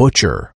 butcher.